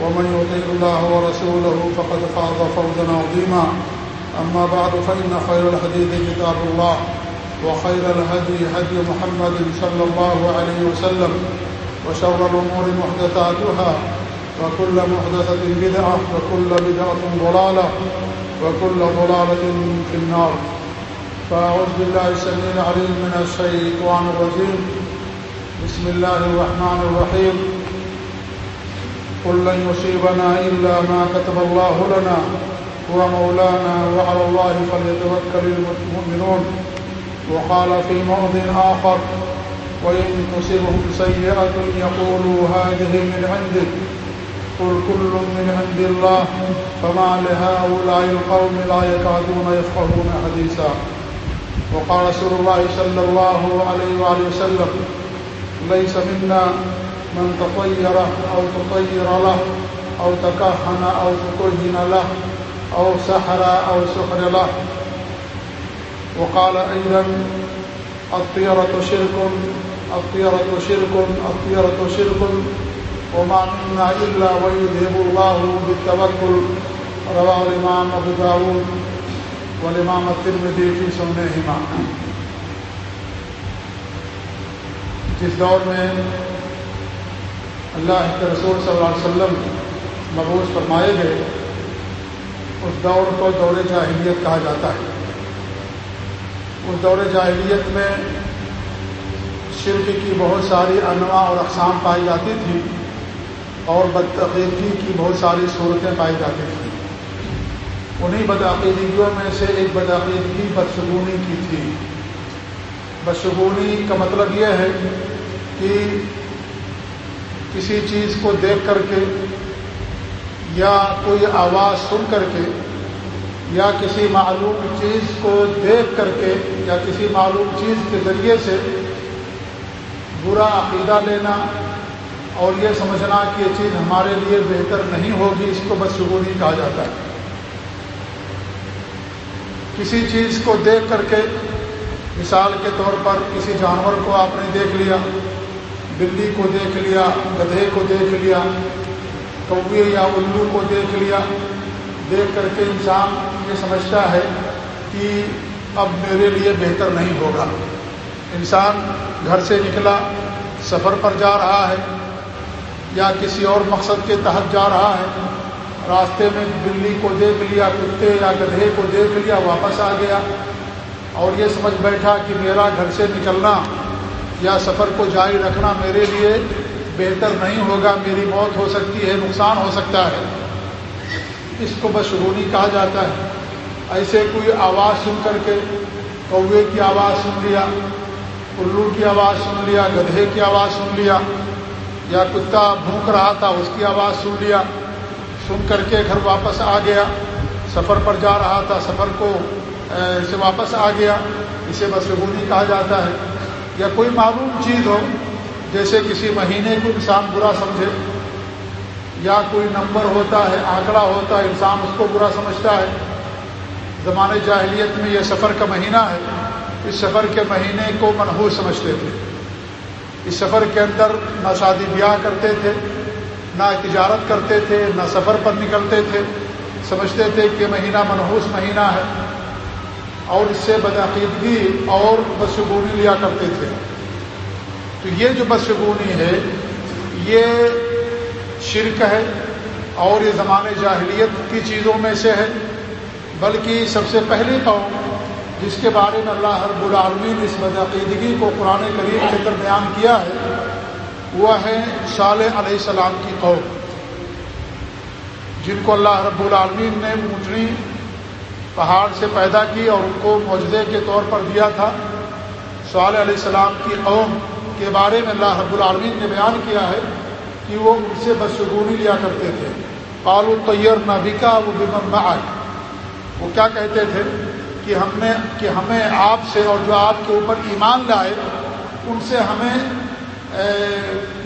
ومن يطيع الله ورسوله فقد فاض فوزا عظيما. أما بعد، فإن خير الحديث كتاب الله وخير الهدي هدي محمد صلى الله عليه وسلم وشر الأمور محدثاتها وكل محدثة بدعة وكل بدعة ضلالة وكل ضلالة في النار. فأعوذ بالله السميع العليم من الشيطان الرجيم. بسم الله الرحمن الرحيم. قل لن يصيبنا إلا ما كتب الله لنا هو مولانا وعلى الله فليتوكل المؤمنون وقال في موضع آخر وإن تصبهم سيئة يقولوا هذه من عندك قل كل من عند الله فما لهؤلاء القوم لا يكادون يفقهون حديثا وقال رسول الله صلى الله عليه وآله وسلم ليس منا من تطير أو تطير له أو تكهن أو تكهن له أو سحر أو سحر له. وقال أيضا، الطيرة شرك الطيرة شرك الطيرة شرك. وما منا إلا ويذهب الله بالتوكل. رواه الإمام أبو داود والإمام الترمذي في سننهما جس دور میں اللہ کے رسول صلی اللہ علیہ وسلم مبوض فرمائے گئے، اس دور کو دور جاہلیت کہا جاتا ہے۔ اس دور جاہلیت میں شرک کی بہت ساری انواع اور اقسام پائی جاتی تھی اور بدعقیدگی کی بہت ساری صورتیں پائی جاتی تھیں انہیں بدعقیدگیوں میں سے ایک بدعقیدگی بدشگونی کی تھی۔ بدشگونی کا مطلب یہ ہے کہ کسی چیز کو دیکھ کر کے یا کوئی آواز سن کر کے یا کسی معلوم چیز کو دیکھ کر کے یا کسی معلوم چیز کے ذریعے سے برا عقیدہ لینا اور یہ سمجھنا کہ یہ چیز ہمارے لیے بہتر نہیں ہوگی، اس کو بدشگونی کہا جاتا ہے۔ کسی چیز کو دیکھ کر کے مثال کے طور پر کسی جانور کو آپ نے دیکھ لیا بلی کو دیکھ لیا، گدھے کو دیکھ لیا کوے یا الو کو دیکھ لیا۔ دیکھ کر کے انسان یہ سمجھتا ہے کہ اب میرے لیے بہتر نہیں ہوگا۔ انسان گھر سے نکلا، سفر پر جا رہا ہے یا کسی اور مقصد کے تحت جا رہا ہے، راستے میں بلی کو دیکھ لیا، کتے یا گدھے کو دیکھ لیا، واپس آ گیا اور یہ سمجھ بیٹھا کہ میرا گھر سے نکلنا یا سفر کو جاری رکھنا میرے لیے بہتر نہیں ہوگا، میری موت ہو سکتی ہے، نقصان ہو سکتا ہے۔ اس کو بشرونی کہا جاتا ہے۔ ایسے کوئی آواز سن کر کے کوے کی آواز سن لیا الو کی آواز سن لیا، گدھے کی آواز سن لیا، یا کتا بھونک رہا تھا، اس کی آواز سن لیا، سن کر کے گھر واپس آ گیا۔ سفر پر جا رہا تھا، سفر کو سے واپس آ گیا۔ اسے بشگونی کہا جاتا ہے۔ یا کوئی معلوم چیز ہو، جیسے کسی مہینے کو انسان برا سمجھے، یا کوئی نمبر ہوتا ہے، آنکڑا ہوتا ہے، انسان اس کو برا سمجھتا ہے، زمانے جاہلیت میں یہ سفر کا مہینہ ہے، اس سفر کے مہینے کو منحوس سمجھتے تھے۔ اس سفر کے اندر نہ شادی بیاہ کرتے تھے، نہ تجارت کرتے تھے، نہ سفر پر نکلتے تھے۔ سمجھتے تھے کہ مہینہ منحوس مہینہ ہے۔ اور اس سے بدعقیدگی اور بدشگونی لیا کرتے تھے۔ تو یہ جو بدشگونی ہے، یہ شرک ہے اور یہ زمانے جاہلیت کی چیزوں میں سے ہے۔ بلکہ سب سے پہلی قوم جس کے بارے میں اللہ رب العالمین اس بدعقیدگی کو قرآن کریم کے اندر بیان کیا ہے، وہ ہے صالح علیہ السلام کی قوم، جن کو اللہ رب العالمین نے اونٹنی پہاڑ سے پیدا کی اور ان کو معجزے کے طور پر دیا تھا۔ صالح علیہ السلام کی قوم کے بارے میں اللہ رب العالمین نے بیان کیا ہے کہ وہ ان سے بدشگونی لیا کرتے تھے۔ پالو طیر نبیکا وہ بمن وہ کیا کہتے تھے کہ ہم نے کہ ہمیں آپ سے اور جو آپ کے اوپر ایمان لائے، ان سے ہمیں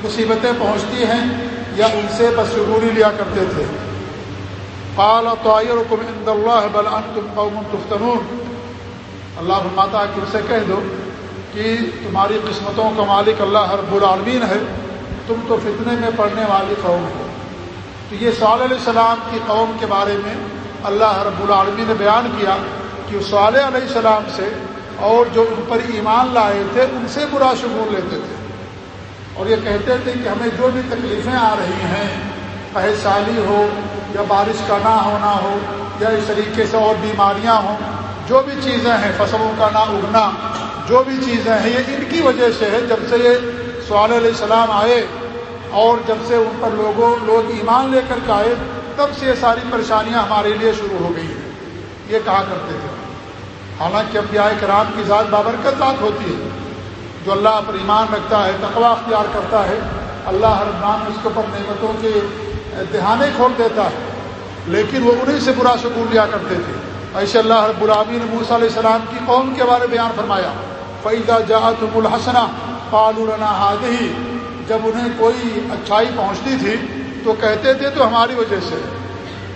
مصیبتیں پہنچتی ہیں یا ان سے بدشگونی لیا کرتے تھے۔ پال طیر عند اللہ بل تم قوم تفتنون۔ اللہ فرماتا کہ اسے کہہ دو کہ تمہاری قسمتوں کا مالک اللہ رب العالمین ہے، تم تو فتنے میں پڑھنے والی قوم ہو۔ تو یہ صلی علیہ السلام کی قوم کے بارے میں اللہ رب العالمین نے بیان کیا کہ صالح علیہ السلام سے اور جو ان پر ایمان لائے تھے، ان سے برا شگون لیتے تھے۔ اور یہ کہتے تھے کہ ہمیں جو بھی تکلیفیں آ رہی ہیں پہ سالی ہو یا بارش کا نہ ہونا ہو، یا اس طریقے سے اور بیماریاں ہوں، جو بھی چیزیں ہیں، فصلوں کا نہ اگنا، جو بھی چیزیں ہیں، یہ ان کی وجہ سے ہے۔ جب سے یہ سوال علیہ السلام آئے اور جب سے ان پر لوگوں، لوگ ایمان لے کر کے آئے، تب سے یہ ساری پریشانیاں ہمارے لیے شروع ہو گئی ہیں۔ یہ کہا کرتے تھے۔ حالانکہ اب آئے کرام کی ذات بابرکت ذات ہوتی ہے، جو اللہ پر ایمان رکھتا ہے تقوا اختیار کرتا ہے۔ اللہ ہر نام اس کے اوپر نعمتوں کے دہانے کھول دیتا ہے لیکن وہ انہیں سے برا سکون لیا کرتے تھے۔ ایسے اللہ رب العامین موسیٰ علیہ السلام کی قوم کے بارے بیان فرمایا۔ فیدہ جہت الحسنہ پالنا ہادی جب انہیں کوئی اچھائی پہنچتی تھی، تو کہتے تھے تو ہماری وجہ سے۔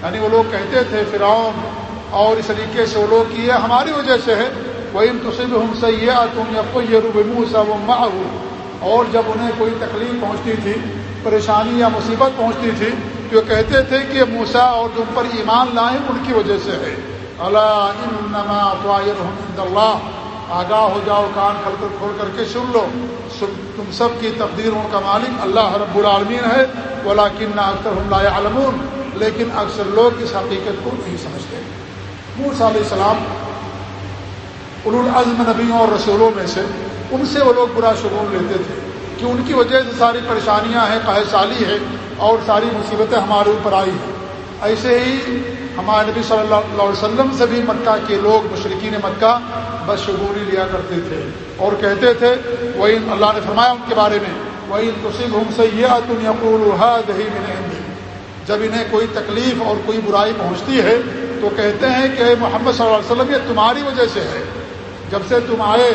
یعنی وہ لوگ کہتے تھے، فرعون، اور اس طریقے سے وہ لوگ کی ہماری وجہ سے ہے۔ وہ تصب ہم سیاح تم یا کوئی روب منہ و ماہ اور جب انہیں کوئی تکلیف پہنچتی تھی، پریشانی یا مصیبت پہنچتی تھی تو کہتے تھے کہ موسا اور تم پر ایمان لائیں ان کی وجہ سے ہے۔ اللہ اللہ۔ آگاہ ہو جاؤ، کان کھل کر کھول کر کے سن لو۔ تم سب کی تقدیر ان کا مالک اللہ رب العالمین ہے۔ بولا کن اکثر لا علمون لیکن اکثر لوگ اس حقیقت کو نہیں سمجھتے۔ مور علیہ السلام العزم نبیوں اور رسولوں میں سے، ان سے وہ لوگ برا شگون لیتے تھے۔ کہ ان کی وجہ سے ساری پریشانیاں ہیں قہ سالی ہے اور ساری مصیبتیں ہمارے اوپر آئی ہیں۔ ایسے ہی ہمارے نبی صلی اللہ علیہ وسلم سے بھی مکہ کے لوگ مشرقین مکہ بس شگوری لیا کرتے تھے اور کہتے تھے وہی اللہ نے فرمایا ان کے بارے میں وہی تصب ہم سے یہ جب انہیں کوئی تکلیف اور کوئی برائی پہنچتی ہے تو کہتے ہیں کہ محمد صلی اللہ علیہ وسلم، یہ تمہاری وجہ سے ہے۔ جب سے تم آئے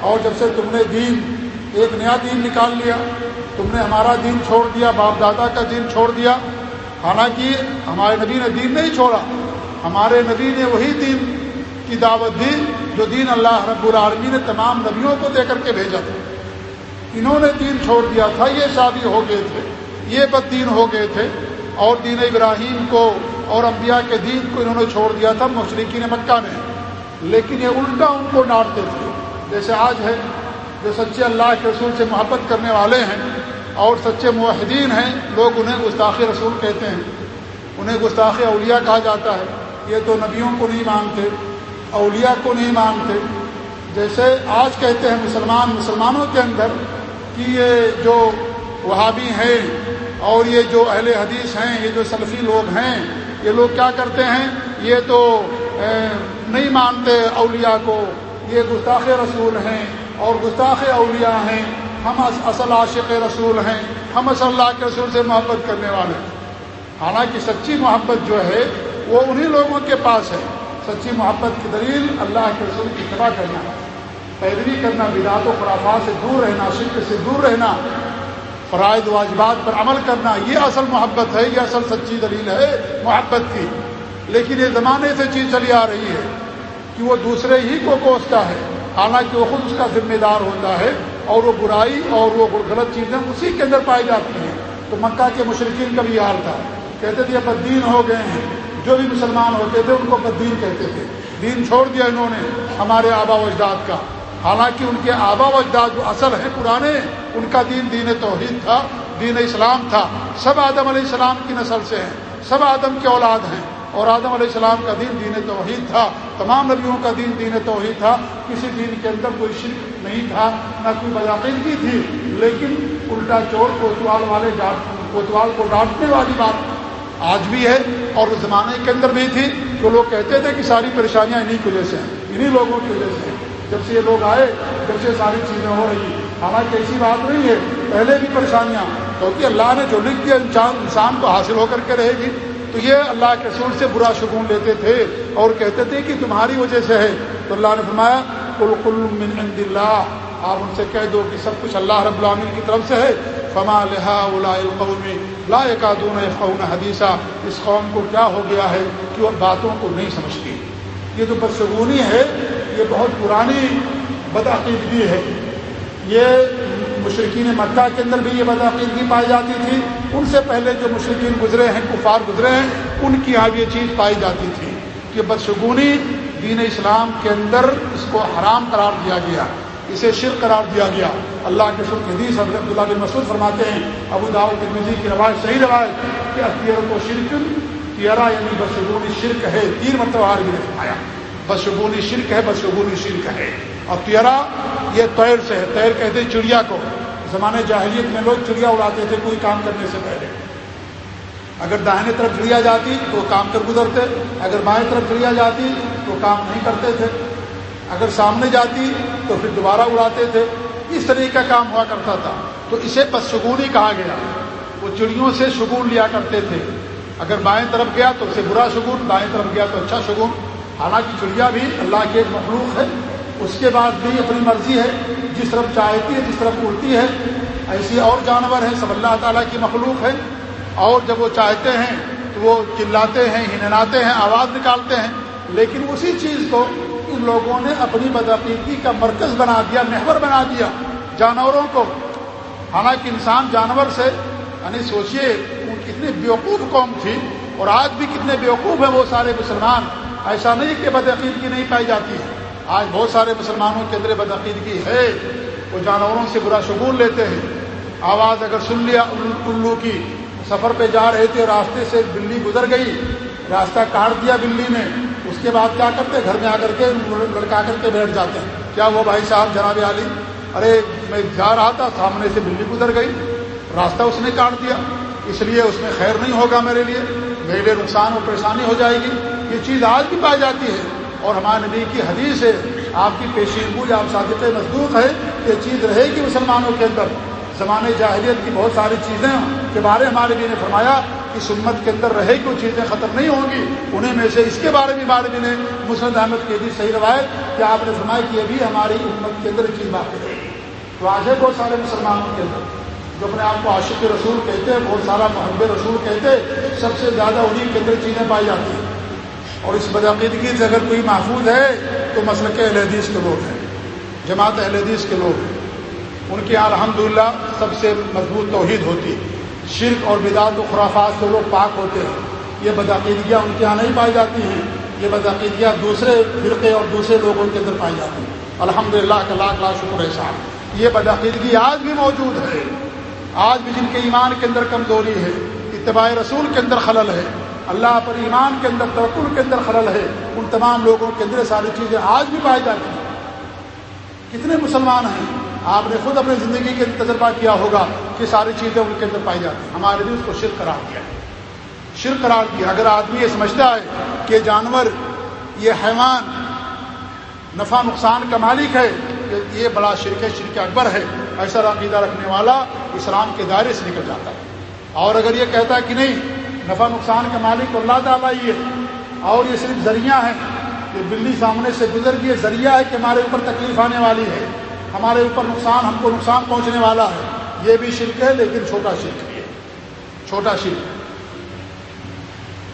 اور جب سے تم نے دین، ایک نیا دین نکال لیا تم نے ہمارا دین چھوڑ دیا، باپ دادا کا دین چھوڑ دیا۔ حالانکہ ہمارے نبی نے دین نہیں چھوڑا۔ ہمارے نبی نے وہی دین کی دعوت دی جو دین اللہ رب العالمی نے تمام نبیوں کو دے کر کے بھیجا تھا۔ انہوں نے دین چھوڑ دیا تھا، یہ شادی ہو گئے تھے، یہ بد دین ہو گئے تھے۔ اور دین ابراہیم کو اور انبیاء کے دین کو انہوں نے چھوڑ دیا تھا مشرقین مکہ نے لیکن یہ الٹا ان کو ڈانٹتے تھے۔ جیسے آج ہے، جو سچے اللہ کے رسول سے محبت کرنے والے ہیں اور سچے معاہدین ہیں، لوگ انہیں گستاخی رسول کہتے ہیں۔ انہیں گستاخی اولیاء کہا جاتا ہے۔ یہ تو نبیوں کو نہیں مانتے، اولیاء کو نہیں مانتے۔ جیسے آج کہتے ہیں مسلمان، مسلمانوں کے اندر کہ یہ جو وہابی ہیں اور یہ جو اہل حدیث ہیں، یہ جو سلفی لوگ ہیں، یہ لوگ کیا کرتے ہیں؟ یہ تو نہیں مانتے اولیاء کو۔ یہ گستاخ رسول ہیں اور گستاخ اولیاء ہیں۔ ہم اصل عاشق رسول ہیں، ہم اصل اللہ کے رسول سے محبت کرنے والے ہیں۔ حالانکہ سچی محبت جو ہے، وہ انہی لوگوں کے پاس ہے۔ سچی محبت کی دلیل اللہ کے رسول کی اتباع کرنا، پیروی کرنا، بدعت و خرافات سے دور رہنا، شرک سے دور رہنا، فرائض واجبات پر عمل کرنا، یہ اصل محبت ہے، یہ اصل سچی دلیل ہے محبت کی۔ لیکن یہ زمانے سے چیز چلی آ رہی ہے کہ وہ دوسرے ہی کو کوستا ہے۔ حالانکہ وہ خود اس کا ذمہ دار ہوتا ہے۔ اور وہ برائی اور وہ غلط چیزیں اسی کے اندر پائی جاتی ہیں۔ تو مکہ کے مشرقین کا بھی حال تھا۔ کہتے تھے بدین ہو گئے ہیں۔ جو بھی مسلمان ہوتے تھے، ان کو بدین کہتے تھے۔ دین چھوڑ دیا انہوں نے ہمارے آبا و اجداد کا۔ حالانکہ ان کے آبا و اجداد جو اصل ہیں، پرانے ان کا دین دین توحید تھا، دین اسلام تھا۔ سب آدم علیہ السلام کی نسل سے ہیں۔ سب آدم کے اولاد ہیں۔ اور آدم علیہ السلام کا دین دین توحید تھا، تمام نبیوں کا دین دین توحید تھا۔ کسی دین کے اندر کوئی شرک نہیں تھا، نہ کوئی بذاقیدگی تھی، لیکن الٹا چور کوتوال والے کوتوال کو ڈانٹنے والی بات آج بھی ہے اور اس زمانے کے اندر بھی تھی۔ جو لوگ کہتے تھے کہ ساری پریشانیاں انہیں کی وجہ سے ہیں انہیں لوگوں کی وجہ سے جب سے یہ لوگ آئے، جب سے ساری چیزیں ہو رہی حالانکہ ایسی بات نہیں ہے، پہلے بھی پریشانیاں۔ کیونکہ اللہ نے جو لکھ دیا انسان کو حاصل ہو کر کے رہے گی۔ تو یہ اللہ کے سور سے برا شگون لیتے تھے اور کہتے تھے کہ تمہاری وجہ سے ہے۔ تو اللہ نے فرمایا کل کل من عند اللہ۔ آپ ان سے کہہ دو کہ سب کچھ اللہ رب العامن کی طرف سے ہے۔ فما لہا القومی لا دون فون حدیثہ اس قوم کو کیا ہو گیا ہے کہ وہ باتوں کو نہیں سمجھتی۔ یہ جو بدشگونی ہے، یہ بہت پرانی بدعقیدگی ہے۔ یہ مشرقین مکہ کے اندر بھی یہ بدعقیدگی پائی جاتی تھی۔ ان سے پہلے جو مشرقین گزرے ہیں، کفار گزرے ہیں، ان کی یہاں یہ چیز پائی جاتی تھی کہ بدشگونی دین اسلام کے اندر اس کو حرام قرار دیا گیا، اسے شر قرار دیا گیا۔ اللہ کے شرک حدیث حضرت عبداللہ بن مسعود فرماتے ہیں، ابو داؤ ترمیزی کی روایت صحیح روایت کہ اختیار کو شرک تیرا یعنی بدشگونی شرک ہے تین مرتبہ ہار بھی نے فرمایا بدشگونی شرک ہے، بدشگونی شرک ہے۔ اور تیرا یہ تیر سے ہے تیر کہتے چڑیا کو۔ زمانے جاہلیت میں لوگ چڑیا اڑاتے تھے کوئی کام کرنے سے پہلے۔ اگر داہنے طرف چڑیا جاتی تو کام کر گزرتے، اگر بائیں طرف چڑیا جاتی تو کام نہیں کرتے تھے۔ اگر سامنے جاتی تو پھر دوبارہ اڑاتے تھے۔ اس طریقے کا کام ہوا کرتا تھا۔ تو اسے بدشگونی کہا گیا۔ وہ چڑیوں سے شگون لیا کرتے تھے۔ اگر بائیں طرف گیا تو اسے برا شگون بائیں طرف گیا تو اچھا شگون حالانکہ چڑیا بھی اللہ کی ایک مخلوق ہے۔ اس کے بعد بھی اپنی مرضی ہے، جس طرف چاہتی ہے، جس طرف اڑتی ہے، ایسی اور جانور ہیں، سب اللہ تعالیٰ کی مخلوق ہے اور جب وہ چاہتے ہیں، تو وہ چلاتے ہیں ہنناتے ہیں، آواز نکالتے ہیں۔ لیکن اسی چیز کو ان لوگوں نے اپنی بدعقیدگی کا مرکز بنا دیا، محور بنا دیا جانوروں کو۔ حالانکہ انسان جانور سے یعنی سوچیے کتنی بیوقوف قوم تھی، اور آج بھی کتنے بیوقوف ہیں وہ سارے مسلمان۔ ایسا نہیں کہ بدعقیدگی نہیں پائی جاتی ہے۔ آج بہت سارے مسلمانوں کے اندر بدعقیدگی ہے، وہ جانوروں سے برا شگون لیتے ہیں۔ آواز اگر سن لیا الو کی، سفر پہ جا رہے تھے، راستے سے بلی گزر گئی، راستہ کاٹ دیا بلی نے، اس کے بعد کیا کرتے؟ گھر میں آ کر کے لڑکا کر کے بیٹھ جاتے ہیں۔ کیا وہ بھائی صاحب، جناب علی ارے، میں جا رہا تھا، سامنے سے بلی گزر گئی، راستہ اس نے کاٹ دیا۔ اس لیے اس میں خیر نہیں ہوگا میرے لیے میرے لیے نقصان اور پریشانی ہو جائے گی۔ یہ چیز آج بھی پائی جاتی ہے۔ اور ہمارے نبی کی حدیث ہے، آپ کی پیشین گوج آپ صادق مضبوط ہے یہ چیز رہے گی مسلمانوں کے اندر۔ زمانے جاہلیت کی بہت ساری چیزیں کے بارے ہمارے نبی نے فرمایا کہ سنت کے اندر رہے گی، وہ چیزیں ختم نہیں ہوں گی۔ انہیں میں سے اس کے بارے میں ہمارے نبی نے مسرد احمد کی بھی صحیح روایت کہ آپ نے فرمایا کہ ابھی ہماری امت کے اندر چیز باقی رہے تو آج ہے بہت سارے مسلمانوں کے اندر جو اپنے آپ کو عاشق رسول کہتے ہیں، بہت سارا محب رسول کہتے سب سے زیادہ انہیں کے اندر چیزیں پائی جاتی ہیں۔ اور اس بدعقیدگی سے اگر کوئی محفوظ ہے، تو مسلک اہل حدیث کے لوگ ہیں، جماعت اہل حدیث کے لوگ ہیں۔ ان کے یہاں الحمد سب سے مضبوط توحید ہوتی ہے۔ شرک اور بدعت و خرافات سے لوگ پاک ہوتے ہیں۔ یہ بدعقیدگیاں ان کے یہاں نہیں پائی جاتی ہیں۔ یہ بدعقیدگیاں دوسرے فرقے اور دوسرے لوگوں کے اندر پائی جاتی ہیں۔ الحمد للہ کا لاکھ لاکھ شکر ہے صاحب یہ بدعقیدگی آج بھی موجود ہے۔ آج بھی جن کے ایمان کے اندر کمزوری ہے، اتباع رسول کے اندر خلل ہے اللہ پر ایمان کے اندر توکل کے اندر خلل ہے، ان تمام لوگوں کے اندر ساری چیزیں آج بھی پائی جاتی ہیں۔ کتنے مسلمان ہیں؟ آپ نے خود اپنی زندگی کے تجربہ کیا ہوگا کہ ساری چیزیں ان کے اندر پائی جاتی ہیں۔ ہمارے بھی اس کو شرک قرار دیا۔ شرک قرار دیا۔ اگر آدمی یہ سمجھتا ہے کہ جانور، یہ حیوان نفع نقصان کا مالک ہے یہ بڑا شرک ہے، شرک اکبر ہے، ایسا عقیدہ رکھنے والا اسلام کے دائرے سے نکل جاتا ہے۔ اور اگر یہ کہتا ہے کہ نہیں نفع نقصان کا مالک اللہ تعالیٰ ہی ہے۔ اور یہ صرف ذریعہ ہے کہ بلی سامنے سے گزر گئی ذریعہ ہے کہ ہمارے اوپر تکلیف آنے والی ہے۔ ہمارے اوپر نقصان، ہم کو نقصان پہنچنے والا ہے۔ یہ بھی شرک ہے، لیکن چھوٹا شرک ہے۔ چھوٹا شرک۔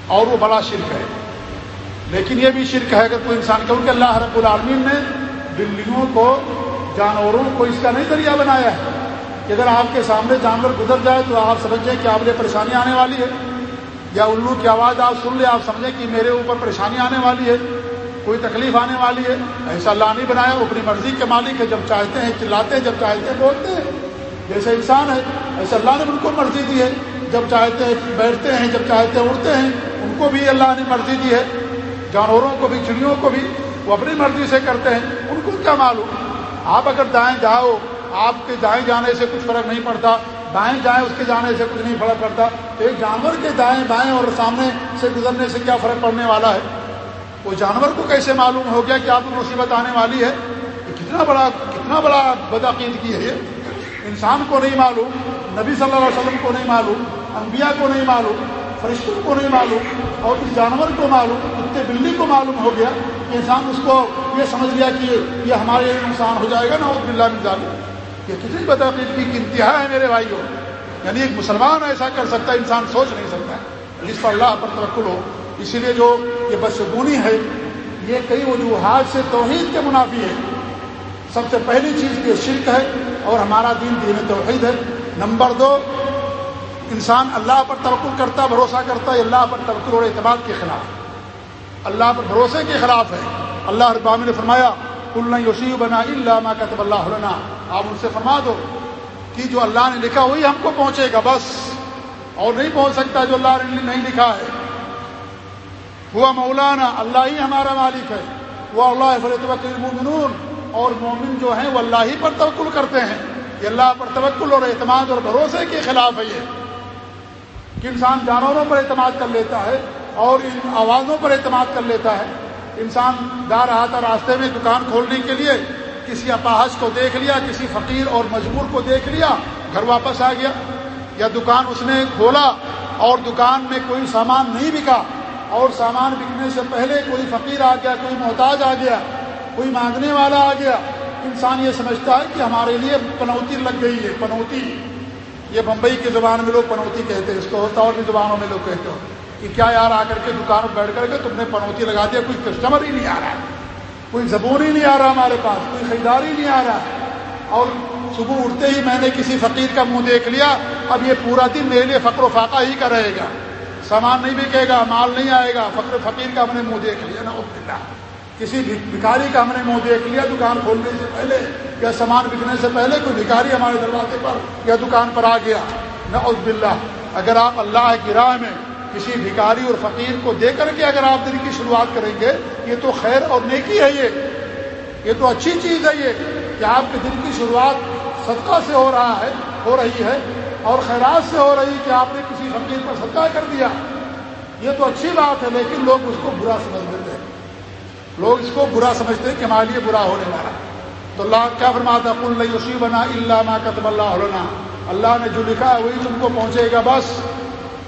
اور وہ بڑا شرک ہے۔ لیکن یہ بھی شرک ہے اگر کوئی انسان، کیونکہ اللہ رب العالمین نے بلیوں کو، جانوروں کو اس کا نہیں ذریعہ بنایا ہے۔ کہ اگر آپ کے سامنے جانور گزر جائے تو آپ سمجھ جائیں کہ آپ نے پریشانی آنے والی ہے۔ یا الو کی آواز آپ سن لیں، آپ سمجھیں کہ میرے اوپر پریشانی آنے والی ہے، کوئی تکلیف آنے والی ہے۔ ایسا اللہ نہیں بنایا، وہ اپنی مرضی کے مالک ہے، جب چاہتے ہیں چلاتے ہیں، جب چاہتے ہیں بولتے ہیں۔ جیسے انسان ہے ایسے اللہ نے ان کو مرضی دی ہے۔ جب چاہتے ہیں بیٹھتے ہیں، جب چاہتے ہیں اڑتے ہیں، ان کو بھی اللہ نے مرضی دی ہے۔ جانوروں کو بھی، چڑیوں کو بھی وہ اپنی مرضی سے کرتے ہیں۔ ان کو کیا معلوم؟ آپ اگر دائیں جاؤ، آپ کے دائیں جانے سے کچھ فرق نہیں پڑتا۔ بائیں جائیں، اس کے جانے سے کچھ نہیں فرق پڑتا۔ ایک جانور کے دائیں بائیں اور سامنے سے گزرنے سے کیا فرق پڑنے والا ہے؟ وہ جانور کو کیسے معلوم ہو گیا کہ آپ کو مصیبت آنے والی ہے؟ کتنا بڑا کتنا بڑا بدعقیدگی ہے یہ۔ انسان کو نہیں معلوم، نبی صلی اللہ علیہ وسلم کو نہیں معلوم، انبیاء کو نہیں معلوم، فرشتوں کو نہیں معلوم، اور اس جانور کو معلوم کتے بلی کو معلوم ہو گیا کہ انسان اس کو یہ سمجھ لیا کہ یہ ہمارے لیے نقصان ہو جائے گا نا اور بلّہ مزال یہ کتنی بدعقیدگی کی انتہا ہے میرے بھائی یعنی ایک مسلمان ایسا کر سکتا ہے، انسان سوچ نہیں سکتا۔ ہے جس پر اللہ پر توقل ہو۔ اسی لیے جو یہ بدشگونی ہے، یہ کئی وجوہات سے توحید کے منافی ہے۔ سب سے پہلی چیز یہ شرک ہے اور ہمارا دین دین توحید ہے۔ نمبر دو، انسان اللہ پر توقل کرتا، بھروسہ کرتا ہے اللہ پر توقل اور اعتماد کے خلاف۔ اللہ پر بھروسے کے خلاف ہے۔ اللہ ابام نے فرمایا اللہ یوسیو بنا اللہ کتب اللہ علنا آپ ان سے فرما دو کہ جو اللہ نے لکھا وہی ہم کو پہنچے گا، بس۔ اور نہیں پہنچ سکتا جو اللہ نے نہیں لکھا ہے۔ ہوا مولانا، اللہ ہی ہمارا مالک ہے۔ وہ اللہ فلطمنون اور مومن جو ہیں، وہ اللہ ہی پر توکل کرتے ہیں۔ یہ اللہ پر توکل اور اعتماد اور بھروسے کے خلاف ہے یہ۔ کہ انسان جانوروں پر اعتماد کر لیتا ہے اور ان آوازوں پر اعتماد کر لیتا ہے۔ انسان جا رہا تھا راستے میں دکان کھولنے کے لیے، کسی اپاہج کو دیکھ لیا، کسی فقیر اور مجبور کو دیکھ لیا، گھر واپس آ گیا، یا دکان اس نے کھولا اور دکان میں کوئی سامان نہیں بکا، اور سامان بکنے سے پہلے کوئی فقیر آ گیا، کوئی محتاج آ گیا، کوئی مانگنے والا آ گیا۔ انسان یہ سمجھتا ہے کہ ہمارے لیے پنوتی لگ گئی ہے، پنوتی۔ یہ بمبئی کی زبان میں لوگ پنوتی کہتے ہیں، اس کو ہوتا اور بھی زبانوں میں لوگ کہتے ہو کہ کیا یار آ کر کے دکان بیٹھ کر کے تم نے پنوتی لگا دیا، کوئی کسٹمر ہی نہیں آ رہا، کوئی زبون ہی نہیں آ رہا ہمارے پاس، کوئی خریدار ہی نہیں آ رہا۔ اور صبح اٹھتے ہی میں نے کسی فقیر کا منہ دیکھ لیا، اب یہ پورا دن میرے لیے فقر و فاقہ ہی کا رہے گا۔ سامان نہیں بکے گا، مال نہیں آئے گا، فقر فقیر کا ہم نے منہ دیکھ لیا نا کسی بھکاری کا ہم نے منہ دیکھ لیا دکان کھولنے سے پہلے، یا سامان بکنے سے پہلے، کوئی بھکاری ہمارے دروازے پر یا دکان پر آ گیا۔ نہ باللہ۔ اگر آپ اللہ کی راہ میں کسی بھکاری اور فقیر کو دے کر کے اگر آپ دن کی شروعات کریں گے، یہ تو خیر اور نیکی ہے یہ۔ یہ تو اچھی چیز ہے یہ کہ آپ کے دن کی شروعات صدقہ سے ہو رہا ہے، ہو رہی ہے، اور خیرات سے ہو رہی کہ آپ نے کسی فقیر پر صدقہ کر دیا۔ یہ تو اچھی بات ہے، لیکن لوگ اس کو برا سمجھ لیتے ہیں۔ لوگ اس کو برا سمجھتے ہیں کہ ہمارے لیے برا ہونے والا۔ تو اللہ کیا فرماتا یوسی بنا اللہ ما کتب اللہ علنا اللہ نے جو لکھا ہے وہی تم کو پہنچے گا، بس۔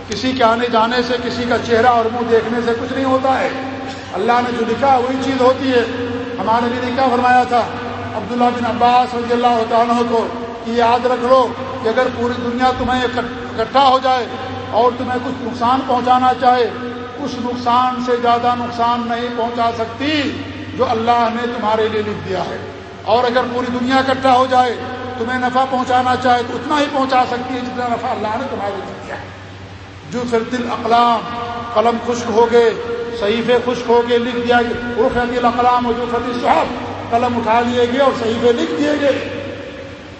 کسی کے آنے جانے سے، کسی کا چہرہ اور منہ دیکھنے سے کچھ نہیں ہوتا ہے۔ اللہ نے جو لکھا، وہی چیز ہوتی ہے۔ ہمارے لیے کیا فرمایا تھا؟ عبداللہ بن عباس رضی اللہ عنہ کو کہ یاد رکھ لو کہ اگر پوری دنیا تمہیں اکٹھا ہو جائے اور تمہیں کچھ نقصان پہنچانا چاہے، اس نقصان سے زیادہ نقصان نہیں پہنچا سکتی جو اللہ نے تمہارے لیے لکھ دیا ہے۔ اور اگر پوری دنیا اکٹھا ہو جائے، تمہیں نفع پہنچانا چاہے تو اتنا ہی پہنچا سکتی ہے جتنا نفع اللہ نے تمہارے لکھ دیا ہے۔ جو پھر اقلام، قلم خشک ہو گئے، صحیفے خشک ہو گئے، لکھ دیا گیا۔ رخ اقلام جو فتح صحب، قلم اٹھا لیے گئے اور صحیفے لکھ دیے گئے۔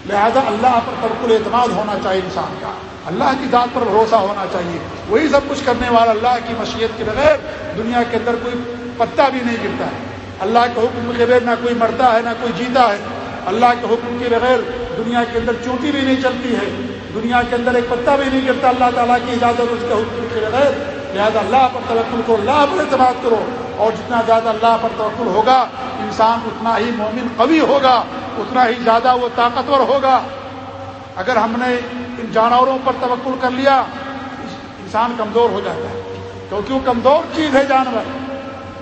لہذا اللہ پر ترکل اعتماد ہونا چاہیے انسان کا۔ اللہ کی ذات پر بھروسہ ہونا چاہیے۔ وہی سب کچھ کرنے والا اللہ کی مشیت کے بغیر دنیا کے اندر کوئی پتا بھی نہیں گرتا ہے۔ اللہ کے حکم کے بغیر نہ کوئی مرتا ہے، نہ کوئی جیتا ہے۔ اللہ کے حکم کے بغیر دنیا کے اندر چونٹی بھی نہیں چلتی ہے۔ دنیا کے اندر ایک پتا بھی نہیں گرتا اللہ تعالیٰ کی اجازت اس کے حکم کے بغیر۔ لہٰذا اللہ پر توقل کرو، اللہ پر اعتماد کرو۔ اور جتنا زیادہ اللہ پر توقل ہوگا، انسان اتنا ہی مومن قوی ہوگا، اتنا ہی زیادہ وہ طاقتور ہوگا۔ اگر ہم نے ان جانوروں پر توقل کر لیا، انسان کمزور ہو جاتا ہے۔ کیونکہ وہ کمزور چیز ہے جانور۔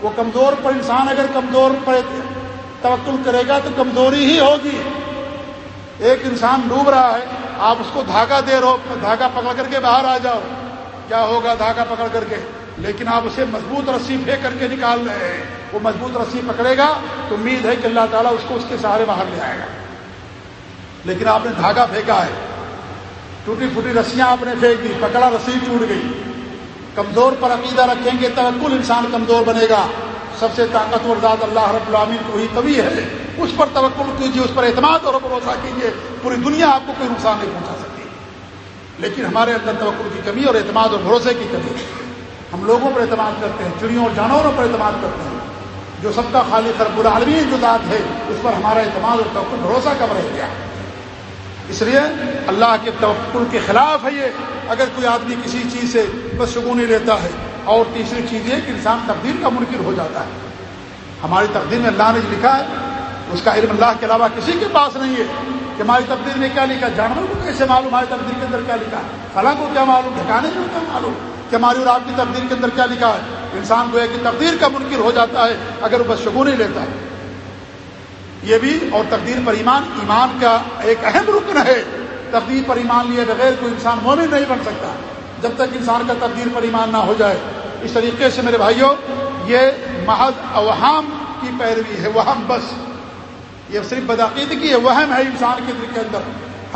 وہ کمزور پر انسان اگر کمزور پر توقل کرے گا تو کمزوری ہی ہوگی۔ ایک انسان ڈوب رہا ہے آپ اس کو دھاگا دے رہو، دھاگا پکڑ کر کے باہر آ جاؤ۔ کیا ہوگا دھاگا پکڑ کر کے؟ لیکن آپ اسے مضبوط رسی پھینک کر کے نکال رہے ہیں۔ وہ مضبوط رسی پکڑے گا تو امید ہے کہ اللہ تعالیٰ اس کو اس کے سہارے باہر لے آئے گا۔ لیکن آپ نے دھاگا پھینکا ہے۔ ٹوٹی پھوٹی رسیاں آپ نے پھینک دی، پکڑا رسی ٹوٹ گئی۔ کمزور پر عقیدہ رکھیں گے کل انسان کمزور بنے گا۔ سب سے طاقتور ذات اللہ رب العامین کو ہی کبھی ہے۔ اس پر توقل کیجیے اس پر اعتماد اور بھروسہ کیجیے پوری دنیا آپ کو کوئی نقصان نہیں پہنچا سکتی۔ لیکن ہمارے اندر توقع کی کمی اور اعتماد اور بھروسے کی کمی ہم لوگوں پر اعتماد کرتے ہیں، چڑیوں اور جانوروں پر اعتماد کرتے ہیں۔ جو سب کا خالق رب العالمین جو ذات ہے، اس پر ہمارا اعتماد اور توقع بھروسہ کم رہ گیا۔ اس لیے اللہ کے توقل کے خلاف ہے یہ۔ اگر کوئی آدمی کسی چیز سے بس شگونی لیتا ہے، اور تیسری چیز یہ کہ انسان تقدیر کا منکر ہو جاتا ہے۔ ہماری تقدیر میں اللہ نے لکھا ہے اس کا علم اللہ کے علاوہ کسی کے پاس نہیں ہے کہ ہماری تقدیر میں کیا لکھا جانور کو کیسے معلوم ہماری تقدیر کے اندر کیا لکھا ہے؟ فلاں کو کیا معلوم؟ ٹھکانے کو کیا معلوم؟ کہ ہماری اور آپ کی تقدیر کے اندر کیا لکھا ہے؟ انسان کو کہ تقدیر کا منکر ہو جاتا ہے اگر وہ بس شگونی لیتا ہے۔ یہ بھی اور تقدیر پر ایمان ایمان کا ایک اہم رکن ہے۔ تقدیر پر ایمان لیے بغیر کوئی انسان مومن نہیں بن سکتا۔ جب تک انسان کا تقدیر پر ایمان نہ ہو جائے۔ اس طریقے سے میرے بھائیوں، یہ محض اوہام کی پیروی ہے۔ وہم بس۔ یہ صرف بدعقیدگی ہے، وہم ہے انسان کے دل کے اندر۔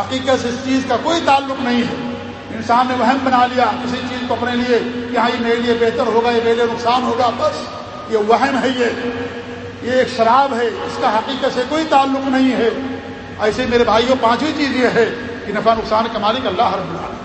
حقیقت سے اس چیز کا کوئی تعلق نہیں ہے۔ انسان نے وہم بنا لیا کسی چیز کو اپنے لیے کہ ہاں یہ میرے لیے بہتر ہوگا، یہ میرے لیے نقصان ہوگا، بس یہ وہم ہے یہ۔ یہ ایک شراب ہے، اس کا حقیقت سے کوئی تعلق نہیں ہے۔ ایسے میرے بھائیوں، پانچویں چیز یہ ہے کہ نفع نقصان کا مالک اللہ رب العالمین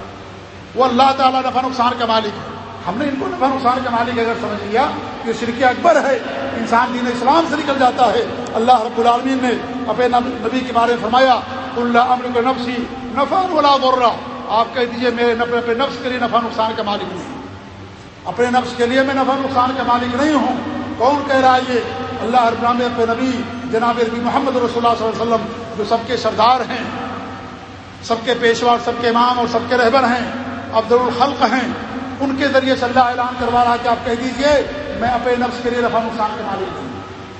وہ اللہ تعالیٰ نفع نقصان کا مالک ہے۔ ہم نے ان کو نفع نقصان کا مالک اگر سمجھ لیا کہ شرک اکبر ہے۔ انسان دین اسلام سے نکل جاتا ہے۔ اللہ رب العالمین نے اپنے نبی کے بارے میں فرمایا اللہ امر نفسی نفع ولا غرہ آپ کہہ دیجیے میرے اپنے نفس کے لیے نفع نقصان کا مالک نہیں اپنے نفس کے لیے میں نفع نقصان کا مالک نہیں ہوں۔ کون کہہ رہا ہے یہ؟ اللہ اربرام اپنے نبی جناب نبی محمد رسول اللہ صلی اللہ علیہ وسلم، جو سب کے سردار ہیں، سب کے پیشوا، سب کے امام اور سب کے رہبر ہیں عبد الخلق ہیں ان کے ذریعے سے اللہ اعلان کروا رہا کہ آپ کہہ دیجیے، میں اپنے نفس کے لیے رفع نقصان کا مالک ہوں۔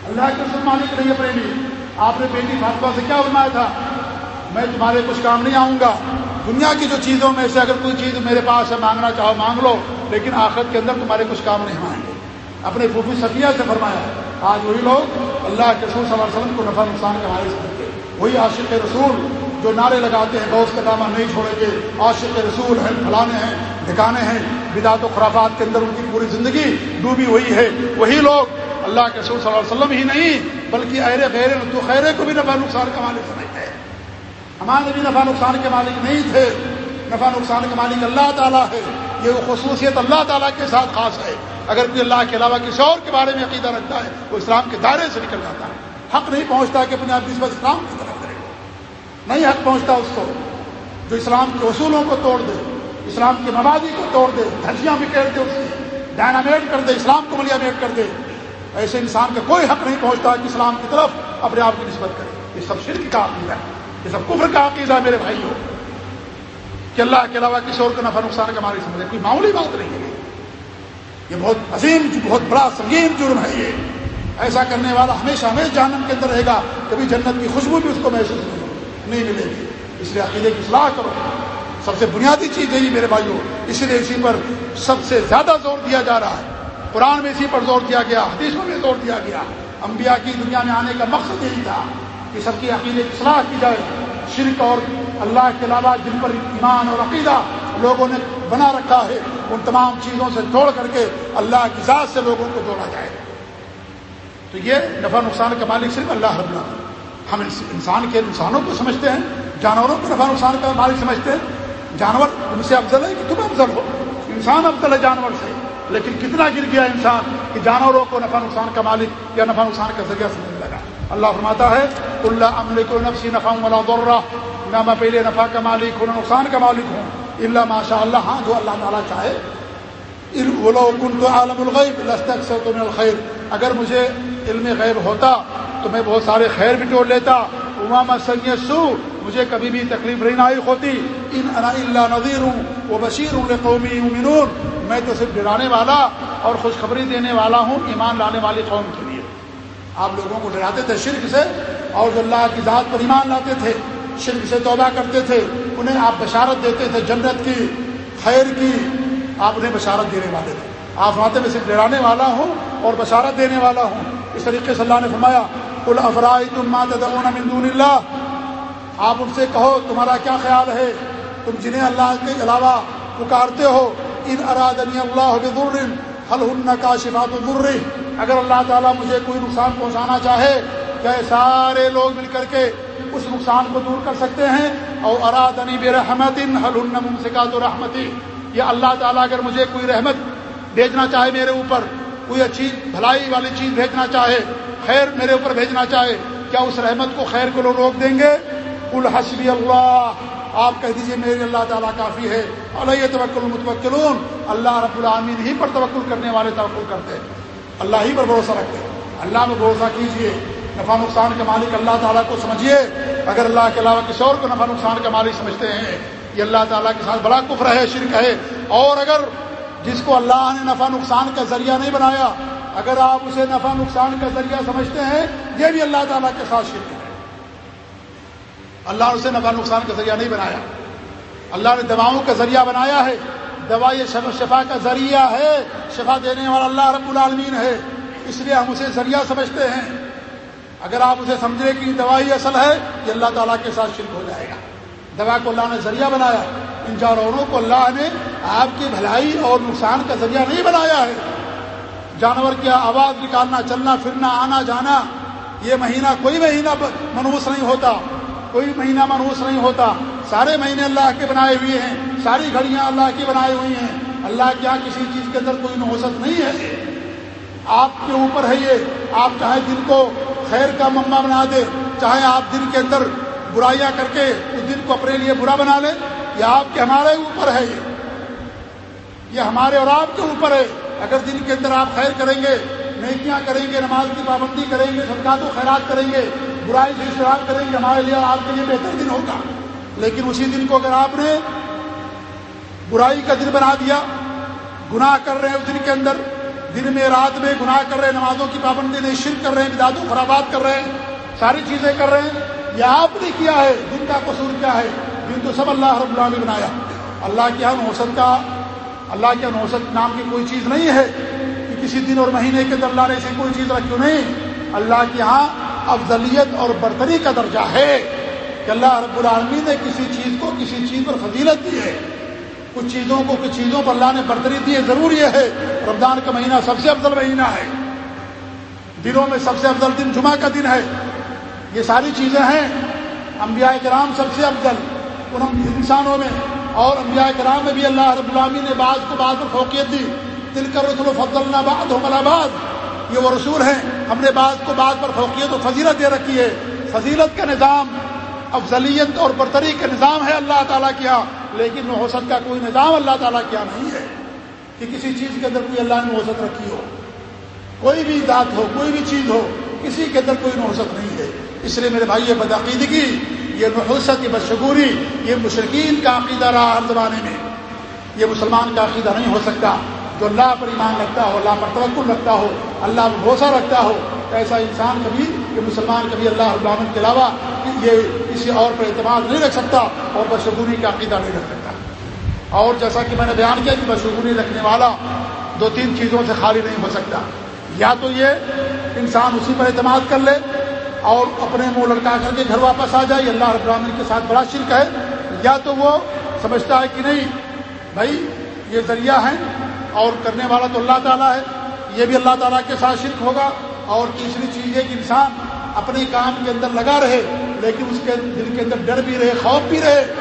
اللہ کے رسول مالک نہیں اپنے لیے آپ نے بیٹی فاطمہ سے کیا فرمایا تھا؟ میں تمہارے کچھ کام نہیں آؤں گا۔ دنیا کی جو چیزوں میں سے اگر کوئی چیز میرے پاس ہے، مانگنا چاہو، مانگ لو، لیکن آخرت کے اندر تمہارے کچھ کام نہیں آئیں گے۔ اپنے پھوپھی صفیہ سے فرمایا، آج وہی لوگ اللہ کے رسول صلی اللہ علیہ وسلم کو نفع نقصان کا مالک سمجھتے وہی عاشق رسول جو نعرے لگاتے ہیں دوست کا دامہ نہیں چھوڑیں گے۔ عاشق رسول ہیں پھلانے ہیں ٹھکانے ہیں۔ بدعت و خرافات کے اندر ان کی پوری زندگی ڈوبی ہوئی ہے۔ وہی لوگ اللہ کے رسول صلی اللہ علیہ وسلم ہی نہیں، بلکہ اہر غیر تو خیرے کو بھی نفع نقصان کا مالک سمجھتے ہیں۔ ہمارے بھی نفع نقصان کے مالک نہیں تھے۔ نفع نقصان کے مالک اللہ تعالیٰ ہے۔ یہ خصوصیت اللہ تعالیٰ کے ساتھ خاص ہے۔ اگر کوئی اللہ کے علاوہ کسی اور کے بارے میں عقیدہ رکھتا ہے، وہ اسلام کے دائرے سے نکل جاتا ہے۔ حق نہیں پہنچتا کہ اپنے آپ نسبت اسلام کی طرف نہیں حق پہنچتا اس کو، جو اسلام کے اصولوں کو توڑ دے، اسلام کے مبادی کو توڑ دے، دھجیاں بکیر دے اس کی، ڈائنامیٹ کر دے، اسلام کو ملیامیٹ کر دے۔ ایسے انسان کا کوئی حق نہیں پہنچتا کہ اسلام کی طرف اپنے آپ کی نسبت کرے۔ یہ سب شرک کا عقیدہ ہے۔ یہ سب کفر کا عقیدہ میرے بھائی ہو کہ اللہ کے علاوہ کسی اور کا نفع نقصان کا مالک سمجھے، کوئی معمولی بات نہیں ہے۔ یہ بہت عظیم، بہت بڑا سنگین جرم ہے یہ۔ ایسا کرنے والا ہمیشہ ہمیشہ جہنم کے اندر رہے گا، کبھی جنت کی خوشبو بھی اس کو محسوس نہیں ملے گی۔ اس لیے عقیدے کی اصلاح کرو۔ سب سے بنیادی چیز یہی میرے بھائیوں اس لیے اسی پر سب سے زیادہ زور دیا جا رہا ہے۔ قرآن میں اسی پر زور دیا گیا، حدیثوں میں زور دیا گیا۔ انبیاء کی دنیا میں آنے کا مقصد یہی تھا کہ سب کی عقیدے کی اصلاح کی جائے۔ شرک اور اللہ کے علاوہ جن پر ایمان اور عقیدہ لوگوں نے بنا رکھا ہے، ان تمام چیزوں سے جوڑ کر کے اللہ کی ذات سے لوگوں کو جوڑا جائے۔ تو یہ نفع نقصان کا مالک صرف اللہ رب اللہ ہم انسان کے انسانوں کو سمجھتے ہیں، جانوروں کو نفع نقصان کا مالک سمجھتے ہیں۔ جانور ان سے افضل ہے کہ تم افضل ہو۔ انسان افضل ہے جانور سے، لیکن کتنا گر گیا انسان کہ جانوروں کو نفع نقصان کا مالک یا نفع نقصان کا ذریعہ سمجھنے لگا۔ اللہ فرماتا ہے اللہ عمل کو نفسی نفع والا دور نہ میں پہلے نفع کا مالک ہوں نقصان کا مالک ہوں اللہ ماشاء اللہ ہاں جو اللہ تعالیٰ چاہے۔ عالم الغیب لستک سے تمہیں الخیر، اگر مجھے علم غیب ہوتا تو میں بہت سارے خیر بھی ٹوڑ لیتا۔ امام سید سو مجھے کبھی بھی تکلیف نہیں آئی ہوتی۔ ان انا اللہ نذیر ہوں وہ بشیر ہوں قومی امنون میں تو صرف ڈرانے والا اور خوشخبری دینے والا ہوں، ایمان لانے والی قوم کے لیے۔ آپ لوگوں کو ڈراتے تھے شرک سے، اور جو اللہ کی ذات پر ایمان لاتے تھے، شرک سے توبہ کرتے تھے، انہیں آپ بشارت دیتے تھے جنت کی، خیر کی۔ آپ انہیں بشارت دینے والے تھے۔ آپ ماتے میں صرف ڈرانے والا ہوں اور بشارت دینے والا ہوں۔ اس طریقے سے اللہ نے فرمایا کل افرائی تم من دون اللہ آپ ان سے کہو، تمہارا کیا خیال ہے؟ تم جنہیں اللہ کے علاوہ پکارتے ہو، ان ارادنی اللہ بر حل ہن کا شفات اگر اللہ تعالیٰ مجھے کوئی نقصان پہنچانا چاہے کہ سارے لوگ مل کر کے اس نقصان کو دور کر سکتے ہیں؟ اور ارادنی بے رحمت کا تو رحمتی؟ یا اللہ تعالیٰ اگر مجھے کوئی رحمت بھیجنا چاہے میرے اوپر کوئی اچھی بھلائی والی چیز بھیجنا چاہے، خیر میرے اوپر بھیجنا چاہے، کیا اس رحمت کو خیر کو لوگ روک دیں گے؟ کل حسبی اللہ، آپ کہہ دیجیے میرے اللہ تعالیٰ کافی ہے۔ علیہ توکل متوکلون اللہ رب العامین ہی پر توکل کرنے والے توکل کرتے اللہ ہی پر بھروسہ رکھتے اللہ میں بھروسہ کیجیے۔ نفع نقصان کے مالک اللہ تعالیٰ کو سمجھیے اگر اللہ کے علاوہ کسی اور کو نفع نقصان کا مالک سمجھتے ہیں، یہ اللہ تعالیٰ کے ساتھ بڑا کفر ہے، شرک ہے۔ اور اگر جس کو اللہ نے نفع نقصان کا ذریعہ نہیں بنایا، اگر آپ اسے نفع نقصان کا ذریعہ سمجھتے ہیں، یہ بھی اللہ تعالیٰ کے ساتھ شرک ہے۔ اللہ نے اسے نفع نقصان کا ذریعہ نہیں بنایا۔ اللہ نے دواؤں کا ذریعہ بنایا ہے۔ دوا یہ شفا کا ذریعہ ہے۔ شفا دینے والا اللہ رب العالمین ہے۔ اس لیے ہم اسے ذریعہ سمجھتے ہیں۔ اگر آپ اسے سمجھے کہ دوائی اصل ہے، یہ اللہ تعالیٰ کے ساتھ شرک ہو جائے گا۔ دوا کو اللہ نے ذریعہ بنایا۔ ان جانوروں کو اللہ نے آپ کی بھلائی اور نقصان کا ذریعہ نہیں بنایا ہے۔ جانور کی آواز نکالنا، چلنا، پھرنا، آنا، جانا، یہ مہینہ کوئی مہینہ منوس نہیں ہوتا۔ کوئی مہینہ منوس نہیں ہوتا۔ سارے مہینے اللہ کے بنائے ہوئے ہیں، ساری گھڑیاں اللہ کی بنائی ہوئی ہیں۔ اللہ کے یہاں کسی چیز کے اندر کوئی نوسط نہیں ہے۔ آپ کے اوپر ہے یہ۔ آپ چاہے دن کو خیر کا مما بنا دے، چاہے آپ دن کے اندر برائیاں کر کے اس دن کو اپنے لیے برا بنا لیں یہ آپ کے ہمارے اوپر ہے یہ۔ یہ ہمارے اور آپ کے اوپر ہے۔ اگر دن کے اندر آپ خیر کریں گے، نیکیاں کریں گے، نماز کی پابندی کریں گے سرکار و خیرات کریں گے، برائی سے اشتراک کریں گے، ہمارے لیے آپ کے لیے بہتر دن ہوگا۔ لیکن اسی دن کو اگر آپ نے برائی کا دن بنا دیا، گناہ کر رہے ہیں اس دن کے اندر، دن میں، رات میں گناہ کر رہے ہیں، نمازوں کی پابندی نہیں، شرک کر رہے ہیں بداد و خرابات کر رہے ہیں، ساری چیزیں کر رہے ہیں، یہ آپ نے کیا ہے، دن کا قصور کیا ہے؟ دن تو سب اللہ رب اللہ نے بنایا۔ اللہ کے یہاں نوسط کا اللہ کے ہاں نوسط نام کی کوئی چیز نہیں ہے کہ کسی دن اور مہینے کے اندر اللہ نے ایسی کوئی چیز رکھی نہیں، اللہ کے یہاں افضلیت اور برتری کا درجہ ہے کہ اللہ رب العالمین نے کسی چیز کو کسی چیز پر فضیلت دی ہے۔ کچھ چیزوں کو کچھ چیزوں پر اللہ نے برتری دی ہے ضرور یہ ہے۔ رمضان کا مہینہ سب سے افضل مہینہ ہے۔ دنوں میں سب سے افضل دن جمعہ کا دن ہے۔ یہ ساری چیزیں ہیں۔ انبیاء کرام سب سے افضل۔ ان انسانوں میں اور انبیاء کرام میں بھی اللہ رب العامی نے بعض کو بعض پر فوقیت دی۔ دل کر رسول فضل آباد ہو ملاباد یہ وہ رسول ہیں۔ ہم نے بعض کو بعض پر فوقیت و فضیلت دے رکھی ہے۔ فضیلت کا نظام، افضلیت اور برتری کا نظام ہے اللہ تعالیٰ کیا ہاں۔ لیکن نحوست کا کوئی نظام اللہ تعالیٰ کیا ہاں نہیں ہے کہ کسی چیز کے اندر کوئی اللہ نے نحوست رکھی ہو۔ کوئی بھی ذات ہو، کوئی بھی چیز ہو، کسی کے اندر کوئی نحوست نہیں ہے۔ اس لیے میرے بھائی یہ بدعقیدگی یہ نحوست، یہ بدشگوری، یہ مشرقین کا عقیدہ رہا ہر زمانے میں۔ یہ مسلمان کا عقیدہ نہیں ہو سکتا جو اللہ پر ایمان رکھتا ہو اللہ پر توقل رکھتا ہو، اللہ پر بھروسہ رکھتا ہو۔ ایسا انسان کبھی، یہ مسلمان کبھی اللہ العالمین کے علاوہ یہ کسی اور پر اعتماد نہیں رکھ سکتا اور بشگونی کا عقیدہ نہیں رکھ سکتا۔ اور جیسا کہ میں نے بیان کیا کہ بشگونی رکھنے والا دو تین چیزوں سے خالی نہیں ہو سکتا۔ یا تو یہ انسان اسی پر اعتماد کر لے اور اپنے منہ لڑکا کر کے گھر واپس آ جائے۔ اللہ رب العالمین کے ساتھ بڑا شرک ہے۔ یا تو وہ سمجھتا ہے کہ نہیں، بھائی یہ ذریعہ ہیں اور کرنے والا تو اللہ تعالیٰ ہے، یہ بھی اللہ تعالیٰ کے ساتھ شرک ہوگا۔ اور تیسری چیز یہ کہ انسان اپنے کام کے اندر لگا رہے، لیکن اس کے دل کے اندر ڈر بھی رہے، خوف بھی رہے۔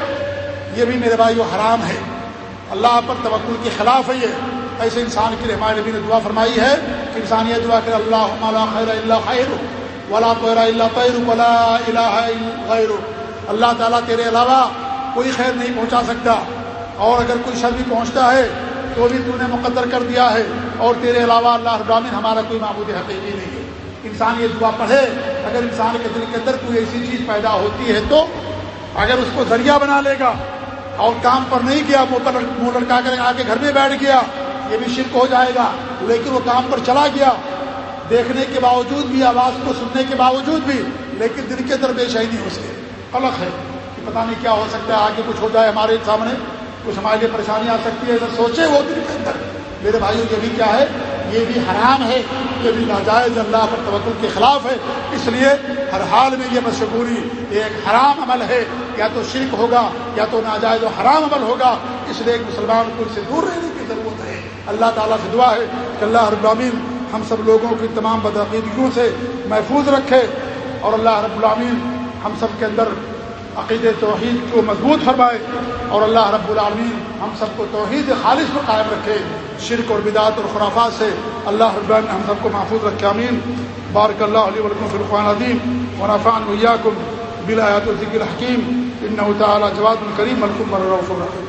یہ بھی میرے بھائی وہ حرام ہے۔ اللہ پر توقل کے خلاف ہے یہ۔ ایسے انسان کے لیے ہمارے نبی نے دعا فرمائی ہے کہ انسان یہ دعا کرے اللہ خیر اللہ خیر ولا اللہ طیر ولا الہ غیر اللہ تعالیٰ تیرے علاوہ کوئی خیر نہیں پہنچا سکتا۔ اور اگر کوئی شر بھی پہنچتا ہے، تو بھی تو نے مقدر کر دیا ہے۔ اور تیرے علاوہ اللہ ابراہین ہمارا کوئی معبود حقیقی نہیں ہے۔ انسان یہ دعا پڑھے، اگر انسان کے دل کے اندر کوئی ایسی چیز پیدا ہوتی ہے تو اگر اس کو ذریعہ بنا لے گا۔ اور کام پر نہیں کیا منہ پر منہ لڑکا کر آ کے گھر میں بیٹھ گیا، یہ بھی شرک ہو جائے گا۔ لیکن وہ کام پر چلا گیا دیکھنے کے باوجود بھی، آواز کو سننے کے باوجود بھی، لیکن دل کے اندر بے شہنی ہو سکے الگ ہے کہ پتہ نہیں کیا ہو سکتا ہے، آگے کچھ ہو جائے ہمارے سامنے، کچھ ہمارے لیے پریشانی آ سکتی ہے۔ سوچے وہ دل کے اندر۔ میرے بھائیوں یہ بھی کیا ہے؟ یہ بھی حرام ہے، یہ بھی ناجائز، اللہ پر توقل کے خلاف ہے۔ اس لیے ہر حال میں یہ مشغوری ایک حرام عمل ہے۔ یا تو شرک ہوگا، یا تو ناجائز و حرام عمل ہوگا۔ اس لیے ایک مسلمان کو اس سے دور رہنے کی ضرورت ہے۔ اللہ تعالیٰ سے دعا ہے کہ اللہ رب ہم سب لوگوں کی تمام بدعقیدگیوں سے محفوظ رکھے اور اللہ رب العامین ہم سب کے اندر عقید توحید کو مضبوط فرمائے اور اللہ رب العالمین ہم سب کو توحید خالص کو قائم رکھے، شرک اور بدعت اور خرافات سے اللہ رب العالمین ہم سب کو محفوظ رکھے امین بارک اللہ علیہ ولکم فرقان عظیم و نفان ویاکم بلایات الذکر الحکیم ان تعالیٰ جواد الکریم ملکم الرف الرحیم۔